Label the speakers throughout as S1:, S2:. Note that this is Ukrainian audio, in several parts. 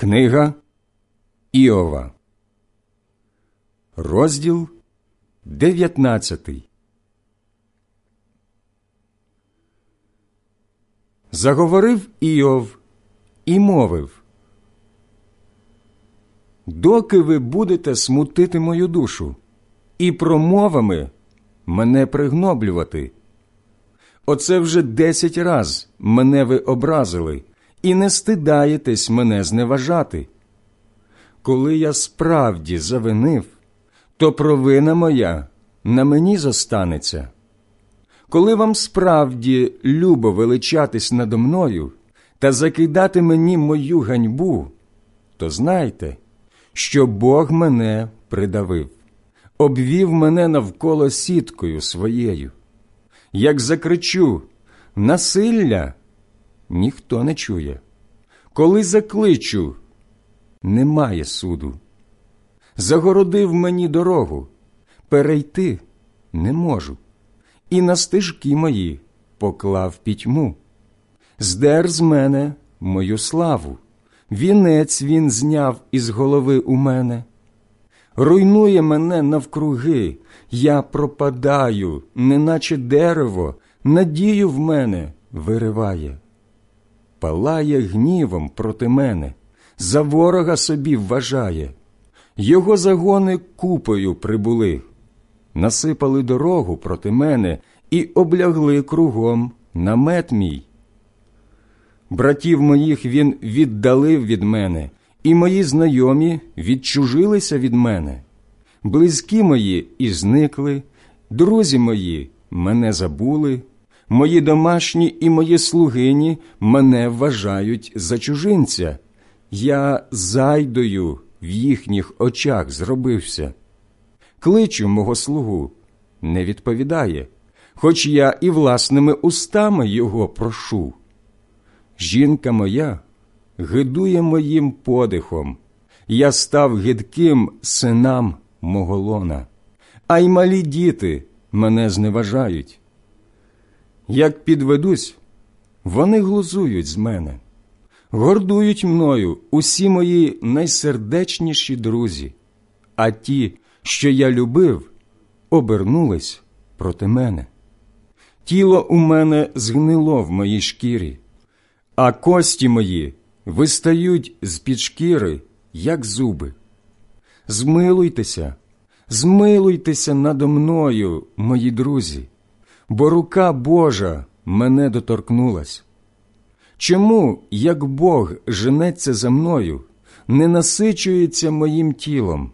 S1: Книга Іова, розділ 19 Заговорив Іов і мовив Доки ви будете смутити мою душу і промовами мене пригноблювати. Оце вже десять раз мене ви образили і не стидаєтесь мене зневажати. Коли я справді завинив, то провина моя на мені зостанеться. Коли вам справді любо величатись надо мною та закидати мені мою ганьбу, то знайте, що Бог мене придавив, обвів мене навколо сіткою своєю. Як закричу насилля, ніхто не чує. Коли закличу, немає суду. Загородив мені дорогу, перейти не можу, і на стежки мої поклав пітьму. Здер з мене мою славу, вінець він зняв із голови у мене. Руйнує мене навкруги, я пропадаю, неначе дерево, надію в мене вириває палає гнівом проти мене, за ворога собі вважає, його загони купою прибули, насипали дорогу проти мене і облягли кругом намет мій. Братів моїх він віддалив від мене, і мої знайомі відчужилися від мене. Близькі мої і зникли, друзі мої мене забули, Мої домашні і мої слугині мене вважають за чужинця. Я зайдою в їхніх очах зробився. Кличу мого слугу, не відповідає, хоч я і власними устами його прошу. Жінка моя гидує моїм подихом, я став гидким синам мого лона, а й малі діти мене зневажають. Як підведусь, вони глузують з мене, гордують мною усі мої найсердечніші друзі, а ті, що я любив, обернулись проти мене. Тіло у мене згнило в моїй шкірі, а кості мої вистають з під шкіри, як зуби. Змилуйтеся, змилуйтеся надо мною, мої друзі бо рука Божа мене доторкнулась. Чому, як Бог женеться за мною, не насичується моїм тілом?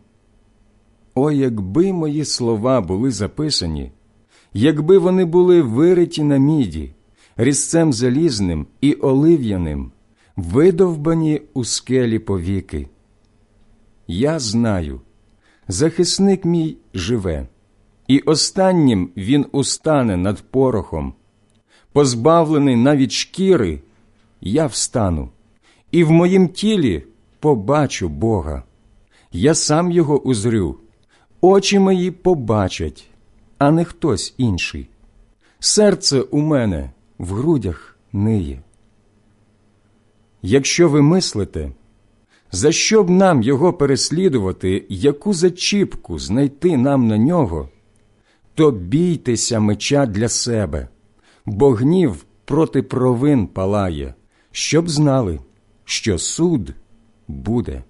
S1: О, якби мої слова були записані, якби вони були вириті на міді, різцем залізним і олив'яним, видовбані у скелі повіки. Я знаю, захисник мій живе і останнім він устане над порохом. Позбавлений навіть шкіри, я встану, і в моїм тілі побачу Бога. Я сам його узрю, очі мої побачать, а не хтось інший. Серце у мене в грудях ниє. Якщо ви мислите, за що б нам його переслідувати, яку зачіпку знайти нам на нього? То бійтеся меча для себе, бо гнів проти провин палає, щоб знали, що суд буде.